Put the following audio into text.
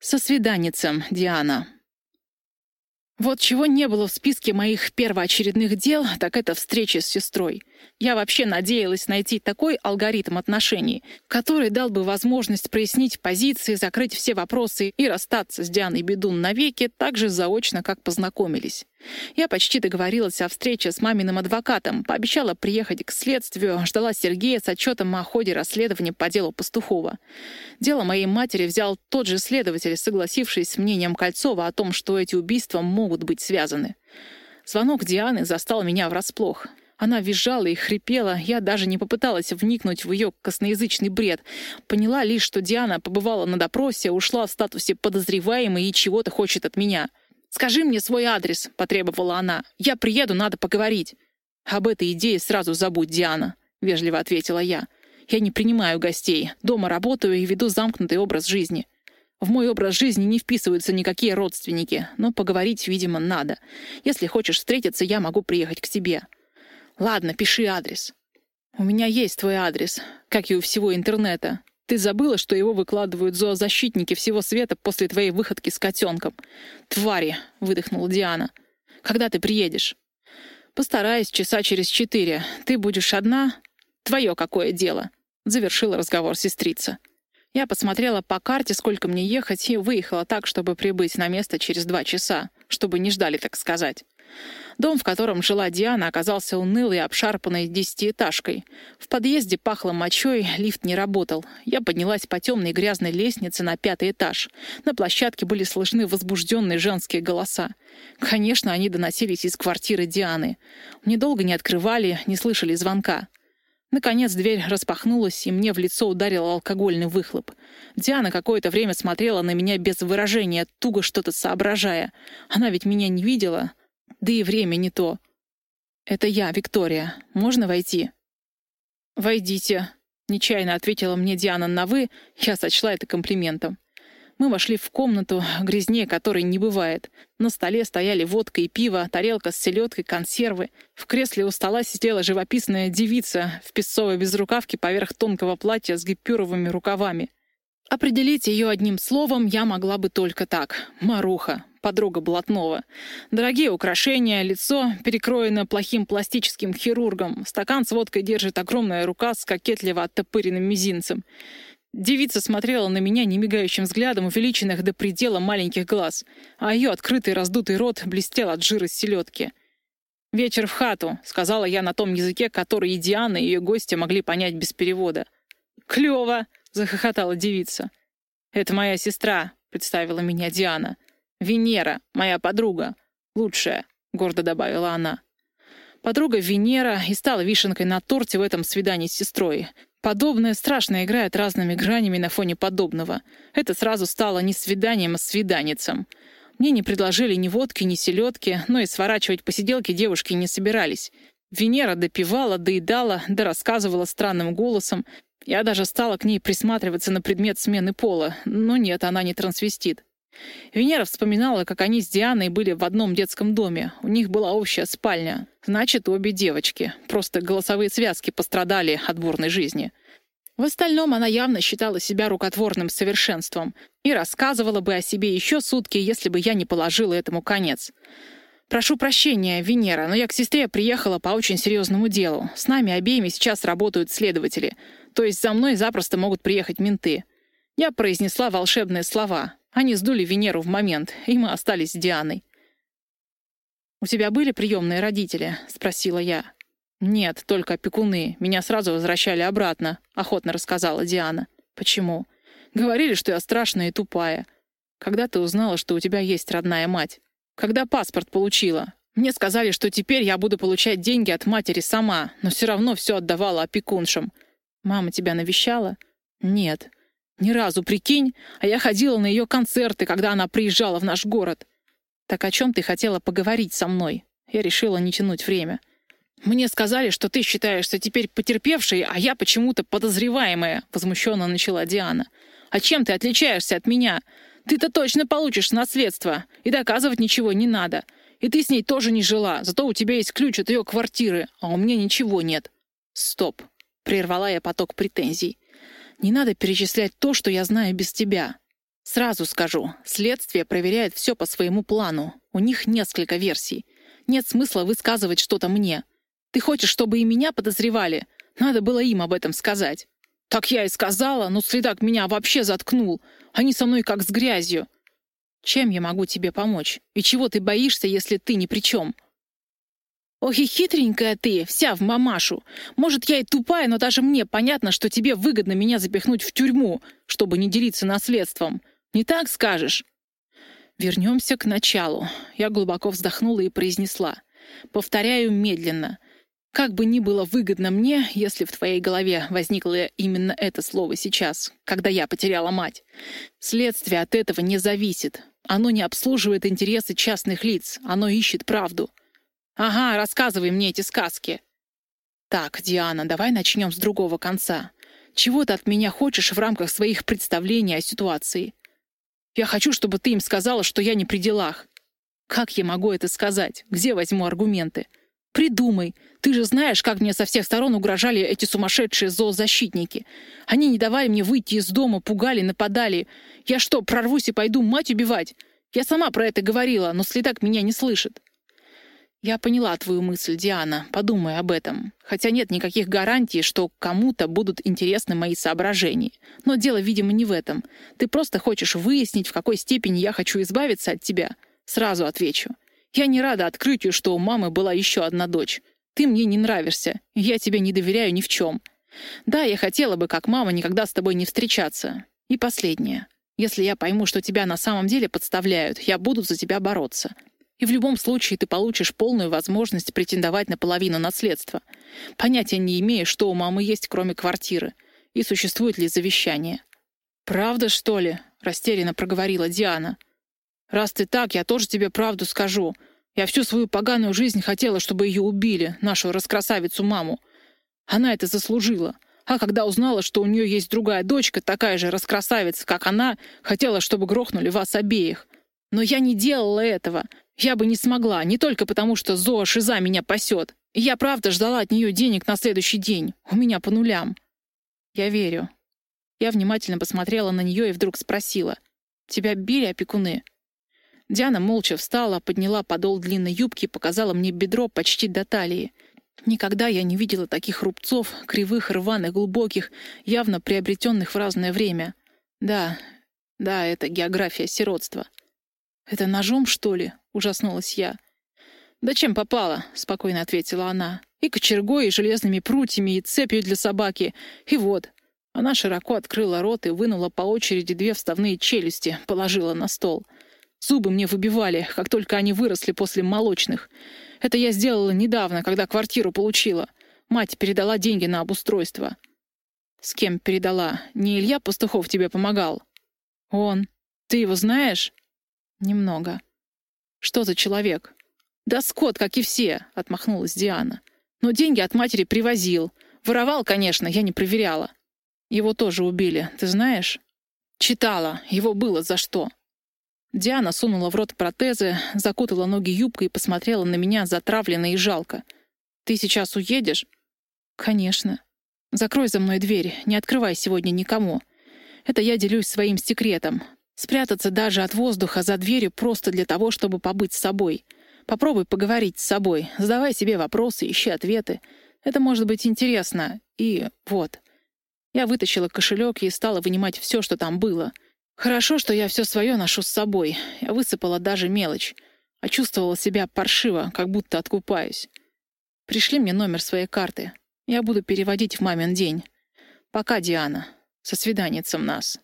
Со свиданицем, Диана. Вот чего не было в списке моих первоочередных дел, так это встреча с сестрой. Я вообще надеялась найти такой алгоритм отношений, который дал бы возможность прояснить позиции, закрыть все вопросы и расстаться с Дианой Бедун навеки так же заочно, как познакомились. Я почти договорилась о встрече с маминым адвокатом, пообещала приехать к следствию, ждала Сергея с отчетом о ходе расследования по делу Пастухова. Дело моей матери взял тот же следователь, согласившись с мнением Кольцова о том, что эти убийства могут быть связаны. Звонок Дианы застал меня врасплох. Она визжала и хрипела, я даже не попыталась вникнуть в ее косноязычный бред. Поняла лишь, что Диана побывала на допросе, ушла в статусе подозреваемой и чего-то хочет от меня. «Скажи мне свой адрес», — потребовала она. «Я приеду, надо поговорить». «Об этой идее сразу забудь, Диана», — вежливо ответила я. «Я не принимаю гостей. Дома работаю и веду замкнутый образ жизни. В мой образ жизни не вписываются никакие родственники, но поговорить, видимо, надо. Если хочешь встретиться, я могу приехать к тебе». Ладно, пиши адрес. У меня есть твой адрес, как и у всего интернета. Ты забыла, что его выкладывают зоозащитники всего света после твоей выходки с котенком? Твари, выдохнула Диана. Когда ты приедешь? Постараюсь часа через четыре. Ты будешь одна? Твое какое дело? Завершила разговор сестрица. Я посмотрела по карте, сколько мне ехать, и выехала так, чтобы прибыть на место через два часа, чтобы не ждали, так сказать. Дом, в котором жила Диана, оказался унылой обшарпанной десятиэтажкой. В подъезде пахло мочой, лифт не работал. Я поднялась по темной грязной лестнице на пятый этаж. На площадке были слышны возбужденные женские голоса. Конечно, они доносились из квартиры Дианы. Мне долго не открывали, не слышали звонка. Наконец дверь распахнулась, и мне в лицо ударил алкогольный выхлоп. Диана какое-то время смотрела на меня без выражения, туго что-то соображая. Она ведь меня не видела, да и время не то. «Это я, Виктория. Можно войти?» «Войдите», — нечаянно ответила мне Диана на «вы». Я сочла это комплиментом. Мы вошли в комнату, грязнее которой не бывает. На столе стояли водка и пиво, тарелка с селедкой, консервы. В кресле у стола сидела живописная девица в песцовой безрукавке поверх тонкого платья с гипюровыми рукавами. Определить ее одним словом я могла бы только так — Маруха подруга Блатного. Дорогие украшения, лицо перекроено плохим пластическим хирургом, стакан с водкой держит огромная рука с кокетливо оттопыренным мизинцем. Девица смотрела на меня немигающим взглядом увеличенных до предела маленьких глаз, а ее открытый раздутый рот блестел от жира селедки. «Вечер в хату», — сказала я на том языке, который и Диана, и ее гости могли понять без перевода. «Клево!» — захохотала девица. «Это моя сестра», — представила меня Диана. «Венера, моя подруга. Лучшая», — гордо добавила она. Подруга Венера и стала вишенкой на торте в этом свидании с сестрой. Подобное страшно играет разными гранями на фоне подобного. Это сразу стало не свиданием, а свиданицем. Мне не предложили ни водки, ни селедки, но и сворачивать посиделки девушки не собирались. Венера допивала, доедала, да рассказывала странным голосом. Я даже стала к ней присматриваться на предмет смены пола, но нет, она не трансвестит. Венера вспоминала, как они с Дианой были в одном детском доме. У них была общая спальня. Значит, обе девочки. Просто голосовые связки пострадали от бурной жизни. В остальном она явно считала себя рукотворным совершенством и рассказывала бы о себе еще сутки, если бы я не положила этому конец. «Прошу прощения, Венера, но я к сестре приехала по очень серьезному делу. С нами обеими сейчас работают следователи. То есть за мной запросто могут приехать менты». Я произнесла волшебные слова. Они сдули Венеру в момент, и мы остались с Дианой. «У тебя были приемные родители?» — спросила я. «Нет, только опекуны. Меня сразу возвращали обратно», — охотно рассказала Диана. «Почему?» «Говорили, что я страшная и тупая. Когда ты узнала, что у тебя есть родная мать? Когда паспорт получила? Мне сказали, что теперь я буду получать деньги от матери сама, но все равно все отдавала опекуншам. Мама тебя навещала? Нет. Ни разу, прикинь, а я ходила на ее концерты, когда она приезжала в наш город. Так о чем ты хотела поговорить со мной? Я решила не тянуть время. Мне сказали, что ты считаешься теперь потерпевшей, а я почему-то подозреваемая, возмущенно начала Диана. А чем ты отличаешься от меня? Ты-то точно получишь наследство, и доказывать ничего не надо. И ты с ней тоже не жила, зато у тебя есть ключ от ее квартиры, а у меня ничего нет. Стоп, прервала я поток претензий. Не надо перечислять то, что я знаю без тебя. Сразу скажу, следствие проверяет все по своему плану. У них несколько версий. Нет смысла высказывать что-то мне. Ты хочешь, чтобы и меня подозревали? Надо было им об этом сказать. Так я и сказала, но следак меня вообще заткнул. Они со мной как с грязью. Чем я могу тебе помочь? И чего ты боишься, если ты ни при чем? Ох и хитренькая ты, вся в мамашу. Может, я и тупая, но даже мне понятно, что тебе выгодно меня запихнуть в тюрьму, чтобы не делиться наследством. Не так скажешь? Вернемся к началу. Я глубоко вздохнула и произнесла. Повторяю медленно. Как бы ни было выгодно мне, если в твоей голове возникло именно это слово сейчас, когда я потеряла мать. Следствие от этого не зависит. Оно не обслуживает интересы частных лиц, оно ищет правду. Ага, рассказывай мне эти сказки. Так, Диана, давай начнем с другого конца. Чего ты от меня хочешь в рамках своих представлений о ситуации? Я хочу, чтобы ты им сказала, что я не при делах. Как я могу это сказать? Где возьму аргументы? Придумай. Ты же знаешь, как мне со всех сторон угрожали эти сумасшедшие зоозащитники. Они не давали мне выйти из дома, пугали, нападали. Я что, прорвусь и пойду мать убивать? Я сама про это говорила, но следак меня не слышит. «Я поняла твою мысль, Диана. Подумай об этом. Хотя нет никаких гарантий, что кому-то будут интересны мои соображения. Но дело, видимо, не в этом. Ты просто хочешь выяснить, в какой степени я хочу избавиться от тебя. Сразу отвечу. Я не рада открытию, что у мамы была еще одна дочь. Ты мне не нравишься, я тебе не доверяю ни в чем. Да, я хотела бы, как мама, никогда с тобой не встречаться. И последнее. Если я пойму, что тебя на самом деле подставляют, я буду за тебя бороться. И в любом случае ты получишь полную возможность претендовать на половину наследства. Понятия не имея, что у мамы есть, кроме квартиры, и существует ли завещание. «Правда, что ли?» — растерянно проговорила Диана. «Раз ты так, я тоже тебе правду скажу. Я всю свою поганую жизнь хотела, чтобы ее убили, нашу раскрасавицу-маму. Она это заслужила. А когда узнала, что у нее есть другая дочка, такая же раскрасавица, как она, хотела, чтобы грохнули вас обеих. Но я не делала этого. Я бы не смогла, не только потому, что Зоа Шиза меня пасет. я правда ждала от нее денег на следующий день. У меня по нулям. Я верю. Я внимательно посмотрела на нее и вдруг спросила. «Тебя били опекуны?» Диана молча встала, подняла подол длинной юбки и показала мне бедро почти до талии. Никогда я не видела таких рубцов, кривых, рваных, глубоких, явно приобретенных в разное время. Да, да, это география сиротства. «Это ножом, что ли?» — ужаснулась я. «Да чем попало?» — спокойно ответила она. «И кочергой, и железными прутьями, и цепью для собаки. И вот». Она широко открыла рот и вынула по очереди две вставные челюсти, положила на стол. Зубы мне выбивали, как только они выросли после молочных. Это я сделала недавно, когда квартиру получила. Мать передала деньги на обустройство. «С кем передала? Не Илья Пастухов тебе помогал?» «Он. Ты его знаешь?» «Немного». «Что за человек?» «Да скот, как и все», — отмахнулась Диана. «Но деньги от матери привозил. Воровал, конечно, я не проверяла. Его тоже убили, ты знаешь?» «Читала. Его было за что». Диана сунула в рот протезы, закутала ноги юбкой и посмотрела на меня затравленно и жалко. «Ты сейчас уедешь?» «Конечно. Закрой за мной дверь, не открывай сегодня никому. Это я делюсь своим секретом. Спрятаться даже от воздуха за дверью просто для того, чтобы побыть с собой. Попробуй поговорить с собой, задавай себе вопросы, ищи ответы. Это может быть интересно. И вот. Я вытащила кошелек и стала вынимать все, что там было. Хорошо, что я все свое ношу с собой. Я высыпала даже мелочь. А чувствовала себя паршиво, как будто откупаюсь. Пришли мне номер своей карты. Я буду переводить в мамин день. Пока, Диана. Со свиданием нас.